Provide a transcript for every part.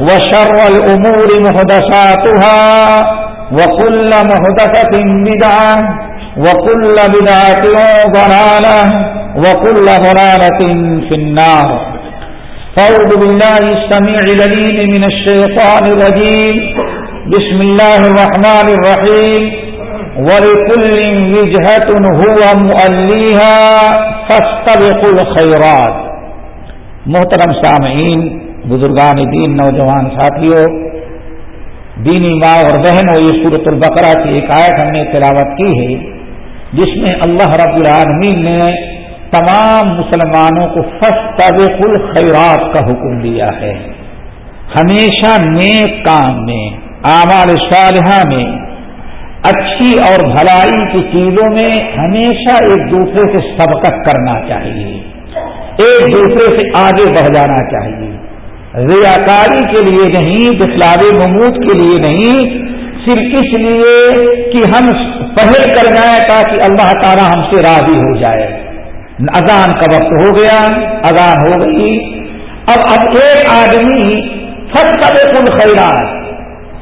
وشر الأمور مهدساتها وكل مهدسة بدعة وكل بدعة ضلالة وكل ضلالة في النار. فأعوذ بالله السميع لليم من الشيطان الرجيم. بسم الله الرحمن الرحيم. ولكل وجهة هو مؤليها فاستبقوا الخيرات. محترم سامعین بزرگان دین، نوجوان ساتھیوں، دینی ماں اور بہن اور یہ صورت البقرہ کی ایک آیت ہم نے تلاوت کی ہے، جس میں اللہ رب العالمین نے تمام مسلمانوں کو فسطبق الخیرات کا حکم دیا ہے۔ ہمیشہ نیک کام میں، اعمال صالحہ میں، اچھی اور بھلائی کی چیزوں میں ہمیشہ ایک دوسرے سے سبقت کرنا چاہیے۔ ایک دوسرے سے آگے بڑھ جانا چاہیے۔ ریاکاری کے لیے نہیں دکھلاوے محمود کے لیے نہیں۔ صرف اس لیے کہ ہم پہل کر جائیں تاکہ اللہ تعالی ہم سے راضی ہو جائے۔ اذان کا وقت ہو گیا، اذان ہو گئی۔ اب اب ایک آدمی فٹ کرے کل خیرات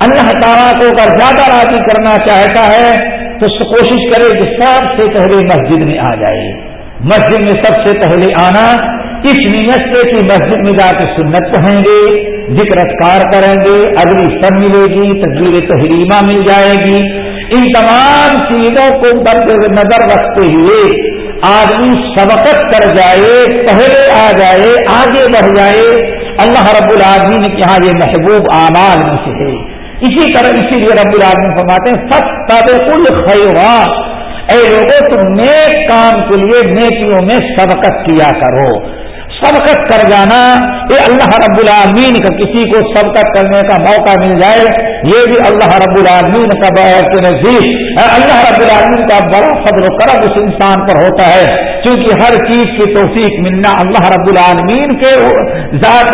اللہ تعالیٰ کو اگر زیادہ راضی کرنا چاہتا ہے، تو کوشش کرے کہ سب سے پہلے مسجد میں آ جائے۔ مسجد میں سب سے پہلے آنا اس نیت سے کہ مسجد میں جا کے سنت پڑھیں گے، ذکر اذکار کریں گے، اگلی سب ملے گی تصویر تحریمہ مل جائے گی۔ ان تمام چیزوں کو مد نظر رکھتے ہوئے آدمی سبقت کر جائے، پہلے آ جائے، آگے بڑھ جائے۔ اللہ رب العالمین کے یہاں یہ محبوب اعمال میں سے ہے۔ اسی طرح اسی لیے رب العالمین فرماتے ہیں سب تب کل اے لوگوں تم نیک کام کے لیے نیکیوں میں سبقت کیا کرو۔ سبقت کر جانا یہ اللہ رب العالمین کا کسی کو سبقت کرنے کا موقع مل جائے، یہ بھی اللہ رب العالمین کا کے نزدیک اللہ رب العالمین کا بڑا فضل و کرم اس انسان پر ہوتا ہے کیونکہ ہر چیز کی توفیق ملنا اللہ رب العالمین کے ذات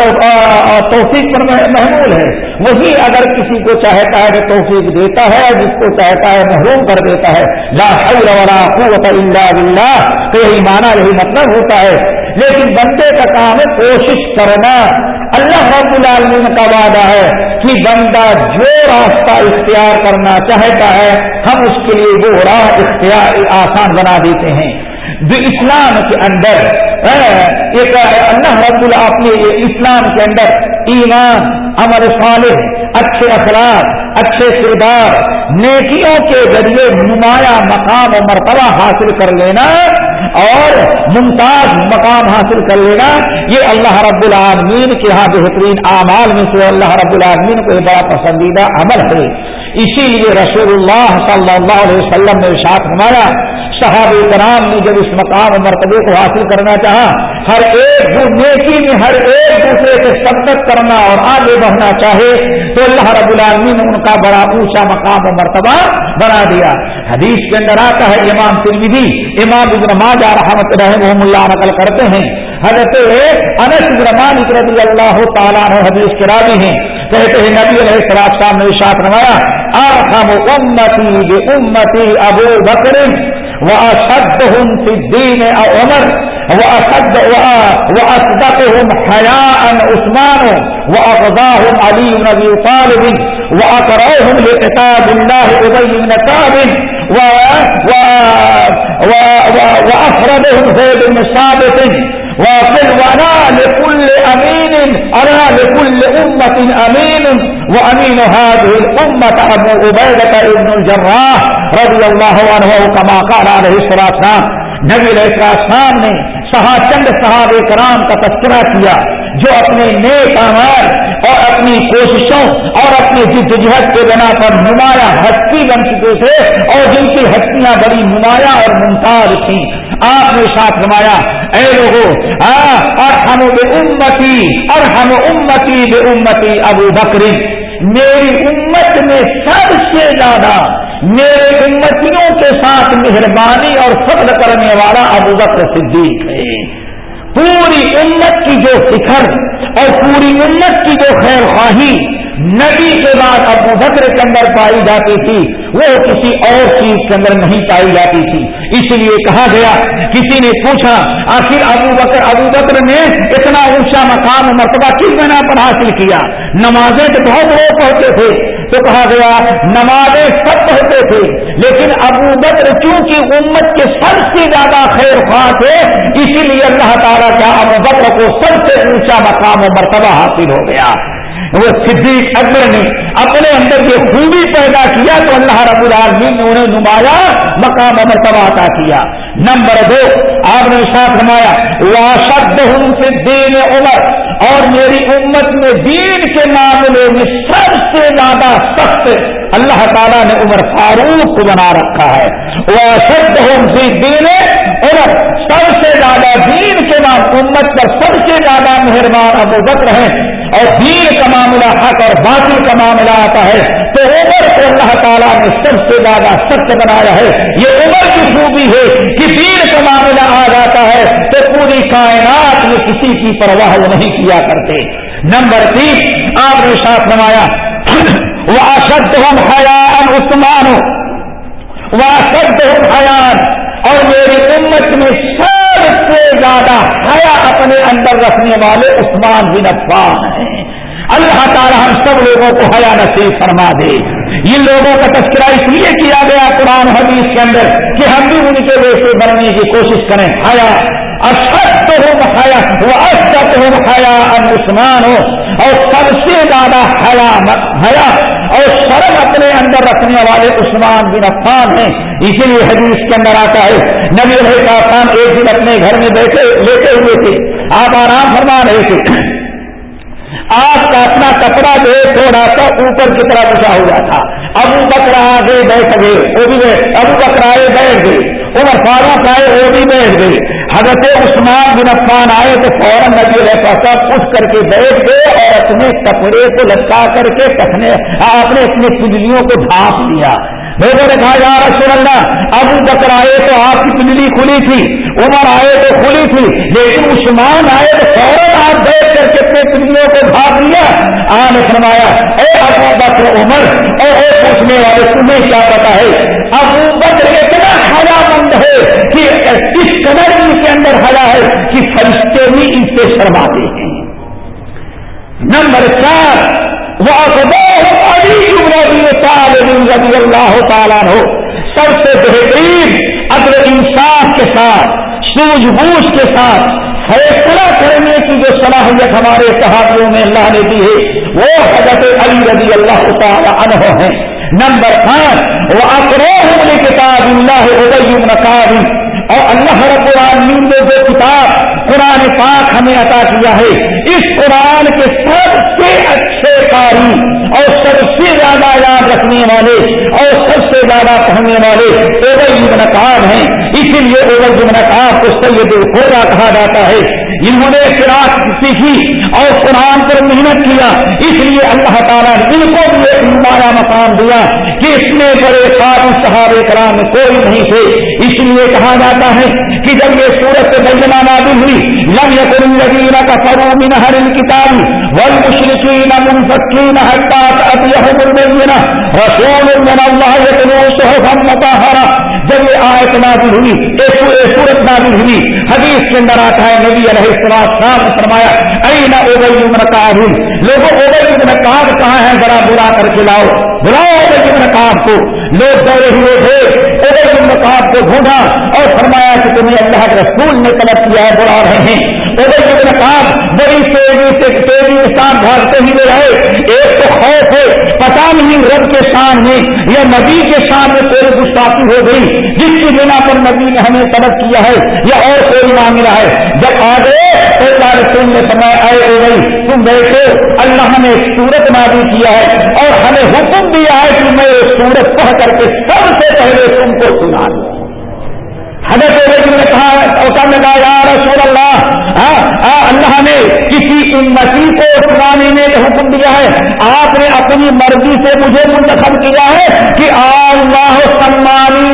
توفیق پر محمول ہے۔ وہی اگر کسی کو چاہتا ہے کہ توفیق دیتا ہے، جس کو چاہتا ہے محروم کر دیتا ہے۔ لا حول ولا قوت الا باللہ، تو یہی مانا یہی مطلب ہوتا ہے۔ لیکن بندے کا کام ہے کوشش کرنا۔ اللہ رب العالمین کا وعدہ ہے کہ بندہ جو راستہ اختیار کرنا چاہتا ہے، ہم اس کے لیے وہ راہ اختیار آسان بنا دیتے ہیں۔ جو اسلام کے اندر ایک اللہ رب اللہ اپنے اسلام کے اندر ایمان امر صالح، اچھے اخلاق، اچھے کردار، نیکیوں کے ذریعے نمایاں مقام و مرتبہ حاصل کر لینا اور ممتاز مقام حاصل کر لینا یہ اللہ رب العالمین کے یہاں بہترین اعمال میں سے اللہ رب العالمین کو یہ بڑا پسندیدہ عمل ہے۔ اسی لیے رسول اللہ صلی اللہ علیہ وسلم نے ساتھ ہمارا صحابہ کرام نے جب اس مقام مرتبے کو حاصل کرنا چاہا، ہر ایک نیکی میں، ہر ایک دوسرے سے سبقت کرنا اور آگے بڑھنا چاہے، تو اللہ رب العالمین نے ان کا بڑا اونچا مقام و مرتبہ بنا دیا۔ حدیث کے اندر آتا ہے، امام ترمیدی امام ابن ماجہ رحمت رحم اللہ نقل کرتے ہیں۔ حضرت انس رضی اللہ تعالیٰ حدیث کے راوی ہیں۔ کہتے ہیں، نبی علیہ السلام صاحب نے ساتھ نمایا آخم امتی بے امتی ابو بکر وہ اشد ہوں دین عمر وأصد وأصدقهم حياء عثمان وأقضاهم علي بن أبي طالب وأقرأهم لكتاب الله أبي بن كعب وأفردهم زيد بن ثابت وفي الولاء لكل أمين أرى لكل أمة أمين وأمين هذه الأمة أبو عبيدة ابن الجراح رضي الله عنه كما قال عليه الصلاة والسلام نبی علیہ السلام نے سہا چند صحاب کرام کا تذکرہ کیا جو اپنے نیک آمار اور اپنی کوششوں اور اپنی جد جہد کے بنا پر نمایاں ہستی بن چکے تھے اور جن کی ہستیاں بڑی نمایاں اور ممتاز تھیں۔ آپ نے ساتھ نمایا اے لوگو اور ہم بے امتی اور ہم امتی بے امتی ابو بکری میری امت میں سب سے زیادہ میرے امتیوں کے ساتھ مہربانی اور فضل کرنے والا ابو بکر صدیق ہے۔ پوری امت کی جو فکر اور پوری امت کی جو خیر خواہی نبی کے بعد ابو بکر کے اندر پائی جاتی تھی، وہ کسی اور چیز کے اندر نہیں پائی جاتی تھی۔ اس لیے کہا گیا، کسی نے پوچھا، آخر ابو بکر ابو بکر نے اتنا اونچا مقام مرتبہ کس بنا پر حاصل کیا؟ نمازیں تو بہت لوگ پڑھتے تھے۔ تو کہا گیا، نمازیں سب پڑھتے تھے، لیکن ابو بکر چونکہ امت کے سب سے زیادہ خیر خواہ تھے، اسی لیے اللہ تعالیٰ کیا ابو بکر کو سب سے اونچا مقام و مرتبہ حاصل ہو گیا۔ وہ صدیق اکبر نے اپنے اندر یہ خوبی پیدا کیا تو اللہ رب العالمین نے انہیں نمایا، مقام مرتبہ عطا کیا۔ نمبر دو، آپ نے ساتھ نمایا واشد ہوں سے دین عمر۔ اور میری امت میں دین کے معاملے میں سب سے زیادہ سخت اللہ تعالیٰ نے عمر فاروق کو بنا رکھا ہے۔ وہ اشد ہوں سے دین عمر۔ سب سے زیادہ دین کے نام امت پر سب سے زیادہ مہربان ابو بکر ہیں۔ اور دین کا معاملہ حق اور باطل کا معاملہ آتا ہے، تو عمر کو اللہ تعالیٰ نے سب سے زیادہ سچ بنایا ہے۔ یہ عمر کی خوبی ہے کہ دین کا معاملہ آ جاتا ہے، تو پوری کائنات میں کسی کی پرواہ نہیں کیا کرتے۔ نمبر تین، آپ نے ساتھ نمایا وہ اشد ہم حیان عثمان۔ وہ اشد ہم حیان اور میری امت میں سب سے زیادہ حیا اپنے اندر رکھنے والے عثمان بن عفان ہیں۔ اللہ تعالی ہم سب لوگوں کو حیا نصیب فرما دے۔ ان لوگوں کا تذکرہ اس لیے کیا گیا قرآن حدیث کے اندر کہ ہم بھی ان کے ویسے بننے کی کوشش کریں۔ حیا اشد ہو حیا وہ اشد ہو حیا عثمان ہو۔ اور سب سے زیادہ حیا حیا اور شرم اپنے اندر رکھنے والے عثمان بن عفان ہیں۔ اسی لیے حدیث کے اندر آتا ہے، نبی رہے خان ایک دن اپنے گھر میں بیٹھے لیتے ہوئے تھے۔ آپ آرام فرما رہے تھے۔ آپ کا اپنا کپڑا جو تھوڑا سا اوپر کی طرح اٹھا ہوا تھا۔ ابو بکرا آگے بیٹھ گئے۔ وہ بھی ابو بکرائے بیٹھ گئے۔ عمر فاروق آئے وہ بھی بیٹھ گئے۔ حضرت عثمان بن عفان آئے تو فوراً نبی علیہ السلام اٹھ کر کے بیٹھ گئے اور اپنے کپڑے کو لٹکا کر کے اپنے اپنی پنجلیوں کو ڈھانپ لیا۔ لوگوں نے کہا، یا رسول اللہ، ابو بکر آئے تو آپ کی پنجلی کھلی تھی، عمر آئے تو کھلی تھی، لیکن عثمان آئے تو فوراً آپ بیٹھ کر کے اپنے پنجلیوں کو ڈھانپ لیا۔ آپ نے فرمایا، اے ابو بکر عمر اور اے پوچھنے والے، تمہیں کیا پتا ہے، ابو بکر اتنا حیا مند ہے کہ اس قدر ان کے اندر حیا ہے کہ فرشتے بھی ان سے شرماتے ہیں۔ نمبر چار وہ رضی اللہ تعالیٰ ہو سب سے بہترین اگر انصاف کے ساتھ سوجھ بوجھ کے ساتھ فیصلہ کرنے کی جو صلاحیت ہمارے صحابیوں میں اللہ نے دی ہے، وہ حضرت علی رضی اللہ تعالیٰ عنہ ہیں۔ نمبر پانچ وہ اکروہ کتاب اللہ ابئی اور اللہ رب العالمین نے جو کتاب قرآن پاک ہمیں عطا کیا ہے، اس قرآن کے سب سے اچھے قاری اور سب سے زیادہ یاد رکھنے والے اور سب سے زیادہ پڑھنے والے اوبئی کام ہیں۔ اسی لیے اوبئی نقاب کو سید الخرا کہا جاتا ہے۔ انہوں نے فراق سیکھی اور قرآن پر محنت کیا، اس لیے اللہ تعالیٰ نے ان کو بھی ایک نمایاں مقام دیا کہ اس میں بڑے سارے صحابہ کرام کوئی نہیں تھے۔ اس لیے کہا جاتا ہے کہ جب یہ سورت سے بلجنا نادل ہوئی لم يكن الذين كفروا من أهل الكتاب والمشركين منفكين حتى تأتيهم البينة. رسول من الله يتلو صحفا مطهرة. جب یہ آیت نازل ہوئی ایک صورت نازل ہوئی، حدیث کے اندر آتا ہے، نبی علیہ السلام نے فرمایا این اوبئی ابن لوگوں اوبئی ابن کعب کہاں ہے ذرا برا کر کے لاؤ۔ بلاؤ اوبئی ابن کعب کو۔ لوگ دوڑے ہوئے تھے اوبئی ابن کعب کو ڈھونڈا اور فرمایا کہ تمہیں اللہ کے رسول نے طلب کیا ہے بلا رہے ہیں۔ ابن کام بڑی تیزی سے تیزی کے ساتھ بھاگتے ہی رہے۔ ایک تو خوف ہے پتا نہیں رب کے سامنے یا نبی کے سامنے تیرے گستاخی ہو گئی۔ جس کی بنا پر نبی نے ہمیں طلب کیا ہے یا اور کوئی معاملہ ہے۔ جب آگے تو رسول نے سمے آئے ہو گئی تم بیٹھو۔ اللہ نے سورت نادی کیا ہے اور ہمیں حکم دیا ہے کہ میں یہ سورت پڑھ کر کے سب سے پہلے تم کو سنا دوں۔ حضرت نے کہا نے کہا، یا رسول اللہ ہاں، ہاں، اللہ نے کسی امتی کو سنانے میں حکم دیا ہے۔ آپ نے اپنی مرضی سے مجھے منتخب کیا ہے کہ اللہ سمانی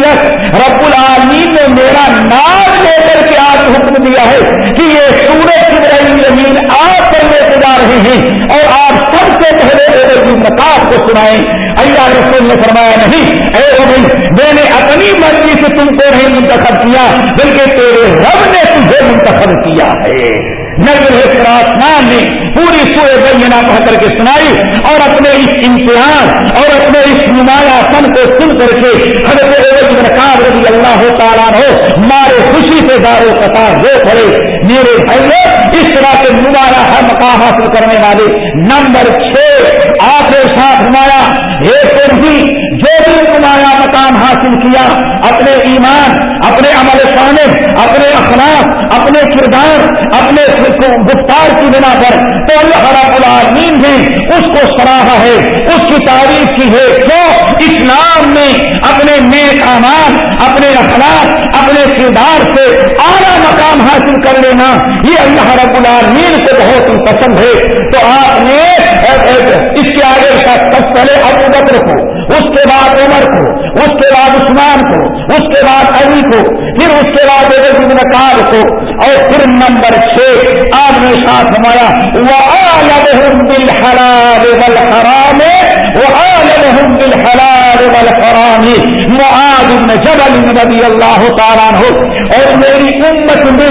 رب العالمین نے میرا نام لے کر کے آج حکم دیا ہے کہ یہ سورج کی رہی زمین آپ پر لے کے جا رہے ہیں۔ اور آپ سب سے پہلے مقاب کو سنائیں۔ اللہ رسول نے فرمایا، نہیں، اے میں نے اپنی مرضی سے تم کو نہیں منتخب کیا بلکہ تیرے رب نے تجھے منتخب کیا ہے۔ نظر آسمان نے پوری سورہ بینہ پڑھ کر کے سنائی اور اپنے اس امتحان اور اپنے اس نمایاں پن کو سن کر کے حضرت رضی اللہ تعالیٰ ہو مارے خوشی سے دارو قطار وہ پڑے۔ میرے بھائی اس طرح سے نمایاں ہر مقام حاصل کرنے والے نمبر چھ آپ نے ساتھ نمایا جو بھی نمایاں مقام حاصل کیا، اپنے ایمان، اپنے عمل شانے اپنے اخلاق، اپنے کردار، اپنے گفتار کی بنا پر، تو اللہ رب العالمین نے اس کو سراہا ہے، اس کی تعریف کی ہے کیوں اسلام میں اپنے نیک امان اپنے اخلاق، اپنے کردار سے اعلیٰ مقام حاصل کر لینا، یہ اللہ رب العالمین سے بہت پسند ہے۔ تو آپ نے اس کے آگے سب پہلے ابو بکر کو اس کے بعد عمر کو، اس کے بعد عثمان کو، اس کے بعد علی کو، پھر اس کے بعد نقاب کو، اور پھر نمبر چھ آپ نے ساتھ ہمارا وہ عالم بل حرام بل حرام وہ عالم بل حلال بل معاذ جبل نبی اللہ تعالیٰ ہو اور میری امت میں،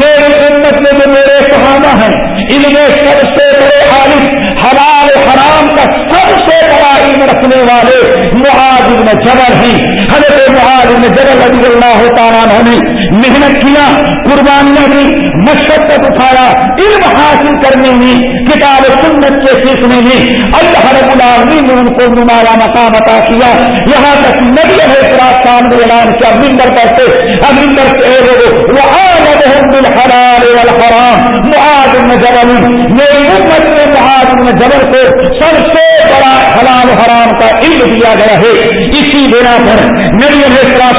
میری امت میں جو میرے صحابہ ہیں، ان میں سب سے بڑے عالم، حلال حرام کا سب سے بڑا علم رکھنے والے محاذ میں جبر ہیں۔ حضرت محاذ میں جبر رضی اللہ تعالیٰ عنہ نے محنت کیا قربانیاں دی مشقت اٹھایا، علم حاصل کرنے میں، کتاب سنت کے سیکھنے میں۔ اللہ رب العالمین نے ان کو نمایاں مقام عطا کیا۔ یہاں تک نبی ہے رات سامنے اعلان کیا ممبر پر سے ممبر سے وہ آل بالحلال والحرام۔ معاذ بن جبل، میری امت میں معاذ بن کو سب سے بڑا حلال حرام کا علم دیا گیا ہے۔ اسی بنا پر میری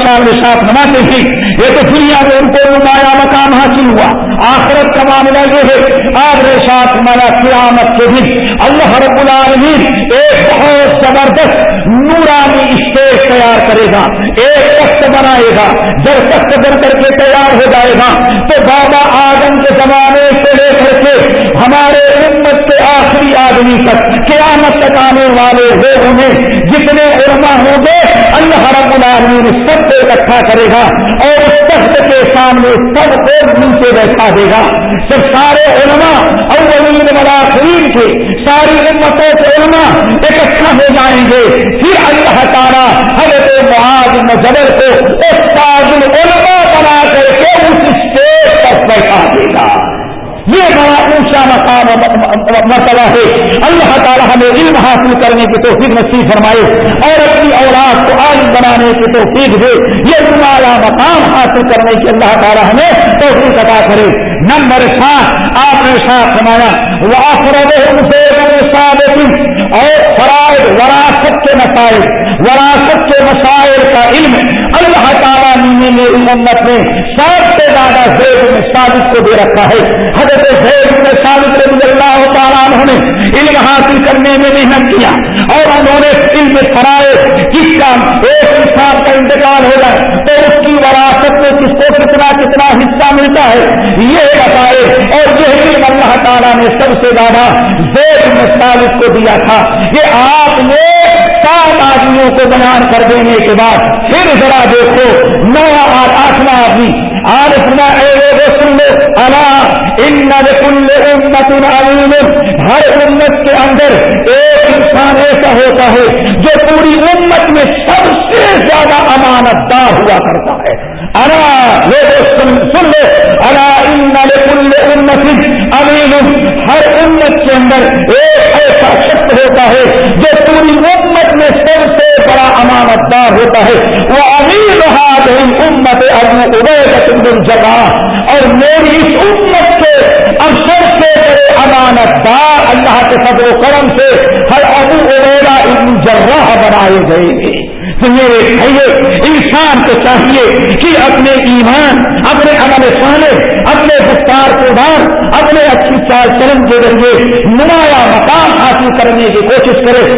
سال میں ساتھ مناتے ہیں یہ تو دنیا میں ان کو نمایاں مقام حاصل ہوا۔ آخرت کا معاملہ یہ ہے آپ نے ساتھ مانا قیامت کے دن اللہ رب العالمین ایک بہت زبردست نورانی اسٹیج تیار کرے گا۔ ایک تخت بنائے گا۔ جب تخت بن کر کے تیار ہو جائے گا۔ تو بابا آدم کے زمانے سے لے کر کے ہمارے امت کے آخری آدمی تک قیامت تک آنے والے لوگوں میں جتنے علماء ہوں گے، اللہ رب العالمین سب کو اکٹھا کرے گا اور اس تخت کے سامنے سب کو نیچے بیٹھا دے گا۔ سب سارے علماء اولین ملاخرین کے ساری امتوں کے علماء اکٹھا ہو جائیں گے، پھر اللہ تعالیٰ حضرت معاذ مجبر کو اس تاج علماء بنا کر کے اس اسٹیج پر بیٹھا دے گا۔ یہ بڑا اونچا مقام مرتبہ ہے۔ اللہ تعالیٰ ہمیں علم حاصل کرنے کی توفیق نصیب فرمائے اور اپنی اولاد کو عالم بنانے کی توفیق دے۔ یہ تمہارا مقام حاصل کرنے کی اللہ تعالیٰ ہمیں توفیق ادا کرے۔ نمبر سات، آپ نے ساتھ فرمایا وہ اور فرائض، وراثت کے مسائل، وراثت کے مسائل کا علم۔ اللہ تعالیٰ نے امت میں سب سے زیادہ زید ثابت کو دے رکھا ہے۔ حضرت زید میں ثابت رضی اللہ تعالیٰ عنہ نے علم حاصل کرنے میں محنت کیا اور انہوں نے علم فرائض کس کا ایک انسان کا انتقال ہو جائے تو اس کی وراثت میں کس کو کتنا کتنا حصہ ملتا ہے، یہ بتائے۔ اور یہ علم اللہ تعالیٰ نے سب سے زیادہ زیر میں کو دیا تھا۔ کہ آپ نے سات آدمیوں کو بیان کر دینے کے بعد پھر ذرا دیکھو نو آٹھواں آدمی۔ آج سنا سن لو اللہ ان کل امت ہر امت کے اندر ایک انسان ایسا ہوتا ہے جو پوری امت میں سب سے زیادہ امانت دار ہوا کرتا ہے۔ انا سن لو اللہ ان کل امت امین ہر امت کے اندر ایک ایسا شخص ہوتا ہے جو پوری میں سب سے بڑا امانت دار ہوتا ہے۔ وہ امیر رہا امت ابو ابید جگہ اور میری اس امت سے اب سب سے بڑے امانت دار اللہ کے فضل و کرم سے ہر ابو ابیرا ابن جراح بنائے گئے میرے بھائی انسان کو چاہیے کہ اپنے ایمان، اپنے عمل صالح، اپنے گفتار کردار، اپنے اچھی چال چلن کے ذریعے نمایاں مقام حاصل کرنے کی کوشش کرے۔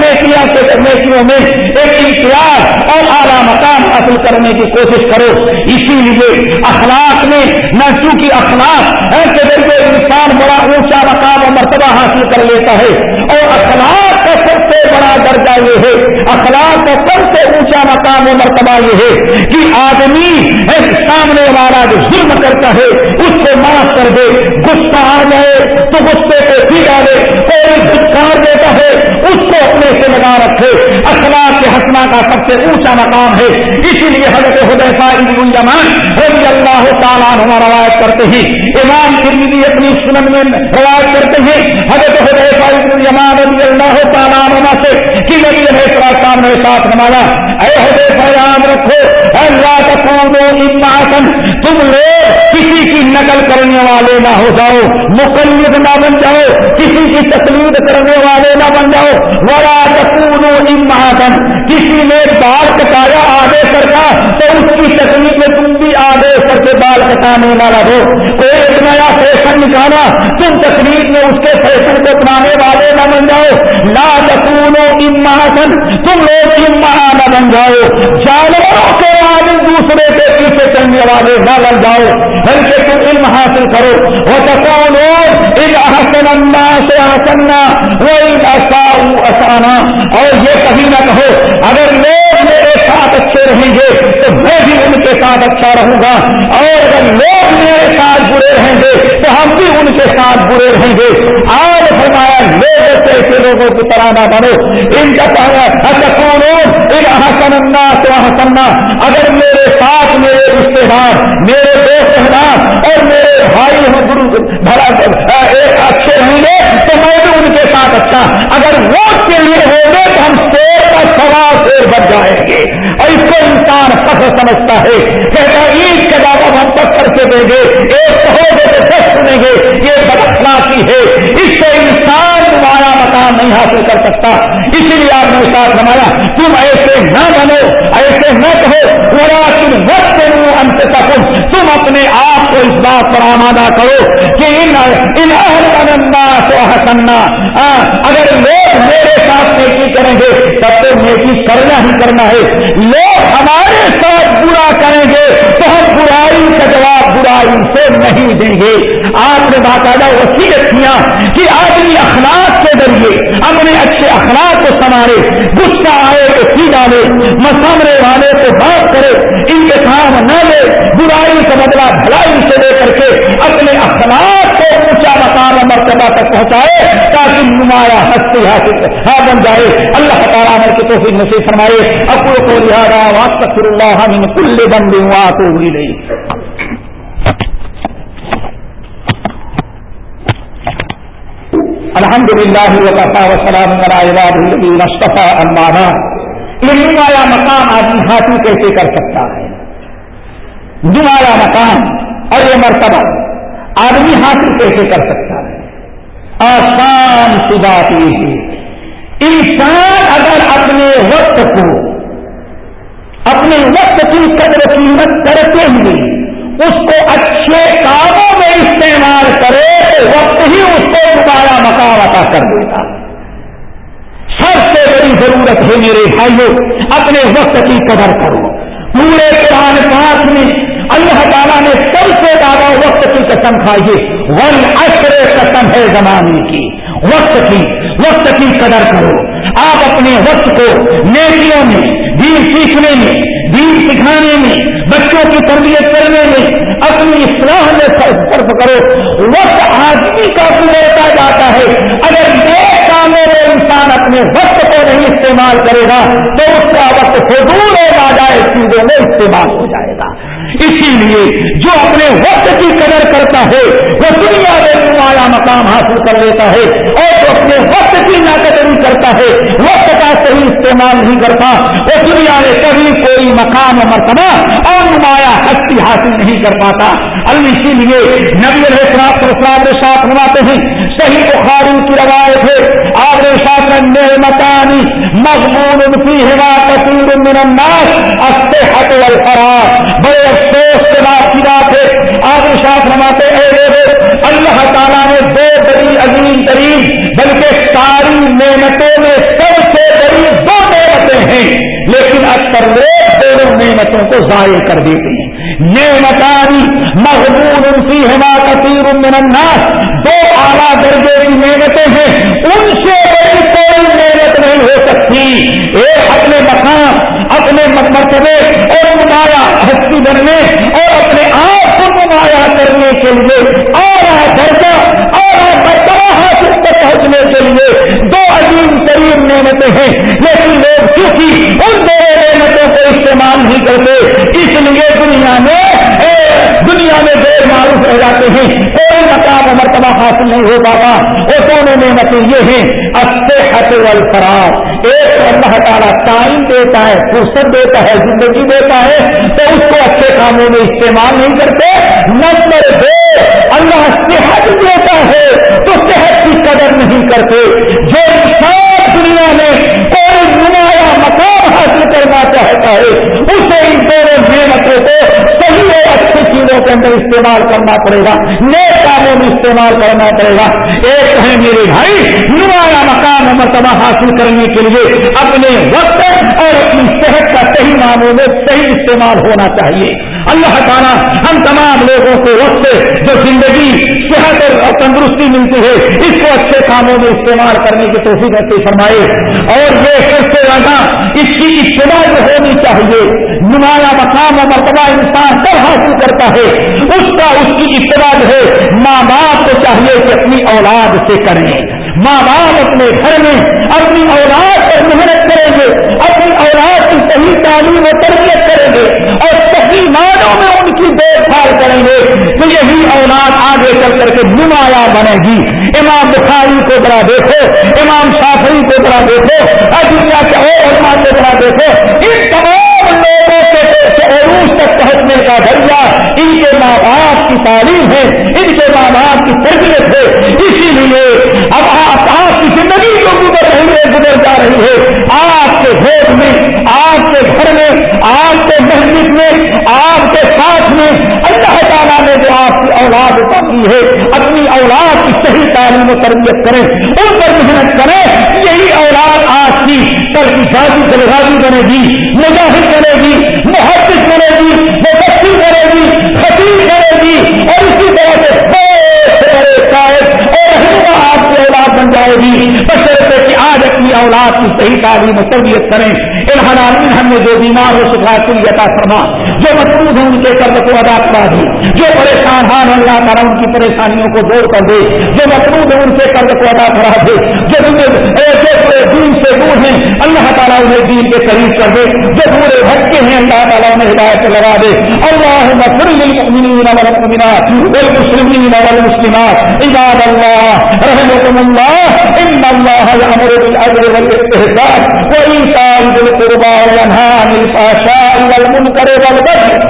نیکیاں سے نیکیوں میں ایک امتیاز اور اعلیٰ مقام حاصل کرنے کی کوشش کرو۔ اسی لیے اخلاق میں نہ چونکہ اخلاق ایسے ذریعے انسان بڑا اونچا مقام و مرتبہ حاصل کر لیتا ہے، اور اخلاق کا سب سے بڑا درجہ یہ ہے، اخلاق کا سب سے اونچا مقام و مرتبہ یہ ہے کہ آدمی سامنے والا جو ظلم کرتا ہے، اس کو معاف کر دے، غصہ آ جائے تو غصے کو پی ڈالے کوئی دھکار دیتا ہے، اس کو اپنے سے لگا رکھے۔ اخلاق کے ہسنا کا سب سے اونچا مقام ہے۔ اسی لیے حضرت حدیفہ ابن جمان رضی اللہ تعالیٰ ہمارا روایت کرتے ہیں۔ امام ترمیدی اپنی سنن میں روایت کرتے ہیں۔ حضرت حدیفہ ابن جمان رضی اللہ تعالیٰ عنہ سے کہ نبی علیہ السلام نے ساتھ نمایا اے حدیفہ یاد رکھو اللہ تکونو اماسن تم لوگ کسی کی نقل کرنے والے نہ ہو جاؤ، مقلد نہ بن جاؤ، کسی کی تقلید کرنے والے نہ بن جاؤ۔ ولا تکونو اماسن کسی نے بال کٹایا آگے سر کا، تو اس کی تکلیف میں تم بھی آگے سر کے بال کٹانے والا ہو۔ کوئی ایک نیا فیشن نکالا، تم تکلیف میں اس کے فیشن کو اپنانے والے نہ بن جاؤ۔ لا تکونو اماسن تم لوگ اما نہ بن جاؤ۔ جانوروں کے دوسرے کے پیچھے چلنے والے نہ بن جاؤ، بلکہ تم علم حاصل کرو۔ وہ تکونو ان احسن الناس احسننا وہ ان اسانا اور یہ کبھی نہ کہو، اگر لوگ میرے ساتھ اچھے رہیں گے تو میں بھی ان کے ساتھ اچھا رہوں گا۔ اور اگر لوگ میرے ساتھ برے رہیں گے تو ہم بھی ان کے ساتھ برے رہیں گے۔ آج فرمایا، لوگ ایسے لوگوں کی طرح نہ بنو۔ ان کا حسننا تو حسننا اگر میرے ساتھ میرے رشتے دار میرے دوست احمد اور میرے بھائی گرو بھلا اچھے ہوں گے تو میں بھی ان کے ساتھ اچھا۔ اگر ووٹ کے لیے ہوں گے تو ہم شیر کا سوال شیر بچ جائیں گے۔ اور اس کو انسان فخر سمجھتا ہے۔ کہتا عید کے بعد ہم پتھر سے دیں گے۔ ایک کہو تو دس سنیں گے۔ یہ بدخلاقی ہے۔ اس سے انسان تمہارا مقام نہیں حاصل کر سکتا۔ اسی لیے آپ نے ساتھ بنایا تم ایسے نہ بنو، ایسے نہ کہو ورا تم وقت انت تک تم اپنے آپ کو اس بات پر آمادہ کرو کہ ان ان بننا تو حسنا اگر لوگ میرے ساتھ نیکی کریں گے تب تو نیکی کرنا ہی کرنا ہے۔ لوگ ہمارے ساتھ برا کریں گے تو ہم برائی کا جواب برائی سے نہیں دیں گے۔ آپ نے باقاعدہ وسیعت کیا کہ آدمی اخلاق کے ذریعے اپنے اچھے اخلاق کو سنبھالے غصہ آئے تو سی ڈالے مسامنے والے کو بات کرے، ان کے کام نہ لے۔ برائی کا بدلا بھلائی سے لے کر کے اپنے اخلاق کو اونچا مرتبہ تک پہنچائے تاکہ نمایاں ہستی حاصل ہاں بن جائے۔ اللہ تعالیٰ نے کی توفیق نصیب فرمائے۔ اپنے کو لہٰذا واسطر اللہ من کل بندی ہوا تو الحمد للہ وقفا وسلام مصطفیٰ المانا۔ یہ نمایاں مقام آدمی حاصل کیسے کر سکتا ہے؟ نمایاں مقام اور یہ مرتبہ آدمی حاصل کیسے کر سکتا ہے؟ آسان سی بات یہ ہے۔ انسان اگر اپنے وقت کو، اپنے وقت کی قدر قیمت کرتے ہوئے اس کو اچھے کاموں میں استعمال کرے تو وقت ہی اس کو دوبارہ مقام عطا کر دیتا۔ سب سے بڑی ضرورت ہے میرے بھائیوں اپنے وقت کی قدر کرو۔ پورے قرآن پاک میں اللہ تعالیٰ نے سب سے زیادہ وقت کی قسم کھائیے ون اشر قسم ہے زمانے کی۔ وقت کی وقت کی قدر کرو۔ آپ اپنے وقت کو نیکیوں میں، دین سیکھنے میں، دین سکھانے میں، بچوں کی تربیت کرنے میں، اپنی اصلاح میں صرف کرو۔ وقت آدمی کا لیتا جاتا ہے۔ اگر نئے کاموں میں انسان اپنے وقت کو نہیں استعمال کرے گا، تو اس کا وقت فضول اور جائے چیزوں میں استعمال ہو جائے گا۔ اسی لیے جو اپنے وقت کی قدر کرتا ہے، وہ دنیا میں نمایاں مقام حاصل کر لیتا ہے اور جو اپنے وقت کی ناقدری کرتا ہے، وقت کا صحیح استعمال نہیں کرتا، وہ دنیا میں کبھی کوئی مقام مرتبہ اور نمایاں ہستی حاصل نہیں کر پاتا۔ اسی لیے نبی السلام کے ساتھ نماتے ہیں، صحیح بخاری کی روایت ہے، آپ نے ساتھ مکانی مضمون فیہما کثیر من الناس، الصحت والفراغ۔ بڑے افسوس کے بعد کی بات ہے آپ ساتھ نماتے اللہ تعالیٰ نے دو بڑی عظیم ترین بلکہ ساری نعمتوں میں سب سے بڑی دو نعمتیں ہیں۔ لیکن اکثر لوگ دونوں نعمتوں کو ضائع کر دیتے ہیں۔ نعمتانی مضمون سی ہما کثیر من الناس۔ دو اعلیٰ درجے کی نعمتیں ہیں، ان سے اپنے مقام، اپنے مرتبے اور نمایاں ہستی بننے اور اپنے آپ کو نمایاں کرنے کے لیے اور درجہ اور مرتبہ حاصل تک پہنچنے کے لیے۔ دو عظیم ترین نعمتیں ہیں، لیکن لوگ کیونکہ ان دو نعمتوں کو استعمال نہیں کرتے، اس لیے دنیا میں دنیا میں دیر معروف رہ جاتے ہیں۔ کوئی مقام مرتبہ حاصل نہیں ہو پاتا۔ وہ دونوں نعمتیں یہ ہیں اچھے حت الفراب ایک اللہ تعالیٰ ٹائم دیتا ہے، فرصت دیتا ہے، زندگی دیتا ہے، تو اس کو اچھے کاموں میں استعمال نہیں کرتے۔ نمبر دو، اللہ صحت دیتا ہے، تو صحت کی قدر نہیں کرتے۔ جو انسان دنیا میں کوئی نمایاں مقام حاصل کرنا چاہتا ہے، اسے ان دونوں نعمتوں کو صحیح اور اچھی چیزوں کے اندر استعمال کرنا پڑے گا۔ نئے کاموں میں استعمال کرنا پڑے گا۔ ایک ہے میرے بھائی، نمایاں مقام مرتبہ حاصل کرنے کے لیے اپنے وقت اور اپنی صحت کا صحیح معنوں میں صحیح استعمال ہونا چاہیے۔ اللہ تعالیٰ ہم تمام لوگوں کو وقت، جو زندگی، صحت اور تندرستی ملتی ہے، اس کو اچھے کاموں میں استعمال کرنے کی توفیق رکھتے فرمائے۔ اور یہ سب سے زیادہ اس کی ابتدا جو ہونی چاہیے، نمایاں مقام و مرتبہ انسان کب حاصل کرتا ہے۔ اس کا اس کی ابتدا جو ہے ماں باپ کو چاہیے کہ اپنی اولاد سے کریں۔ ماں باپ اپنے گھر میں اپنی اولاد پر محنت کریں گے، اپنی اولاد کی صحیح تعلیم و تربیت کریں گے اور صحیح معنوں میں دیکھ بھال کریں گے، تو یہی اولاد آگے چل کر کے نمایاں بنے گی۔ امام بخاری کو ذرا دیکھو، امام شافری کو ذرا دیکھو دنیا کے اور علماء کو ذرا دیکھو۔ ان تمام لوگوں کے عروج تک پہنچنے کا ذریعہ ان کے ماں باپ کی تعلیم ہے، ان کے ماں باپ کی تربیت ہے۔ اسی لیے اب آپ آپ کی زندگی جو گزر رہی ہے، گزر جا رہی ہے۔ آپ کے گھر میں، آپ کے گھر میں، آپ کے مسجد میں، آپ کے ساتھ تعالیٰ نے جو آپ کی اولاد کی ہے، اپنی اولاد کی صحیح تعلیم و تربیت کریں، ان پر محنت کریں، یہی اولاد آج کی کل کی شادی جلغازی بنے گی، مجاہد بنے گی، محدث بنے گی مبتی بنے گی، خطیب بنے گی، اور اسی اپنی اولاد کی صحیح تعلیم و تربیت کریں۔ الحال ہم نے جو بیمار ہو سکا کل عطا فرما۔ جو مصروف ہیں ان کے قرض کو ادا کرا دے۔ جو پریشان ہان اللہ تعالیٰ ان کی پریشانیوں کو دور کر دے۔ جو مصروف ہیں ان کے قرض کو ادا کرا دے۔ جو دین سے دور ہیں، اللہ تعالیٰ انہیں دین کے قریب کر دے، جو پورے بھٹکے ہیں، اللہ تعالیٰ انہیں ہدایت لگا دے۔ اللہ للمؤمنین والمسلمات، عباد اللہ رحمكم الله إن الله يأمر بالعدل والاستهزاء وإيتاء ذي القربى وينهى عن الفحشاء والمنكر والبغي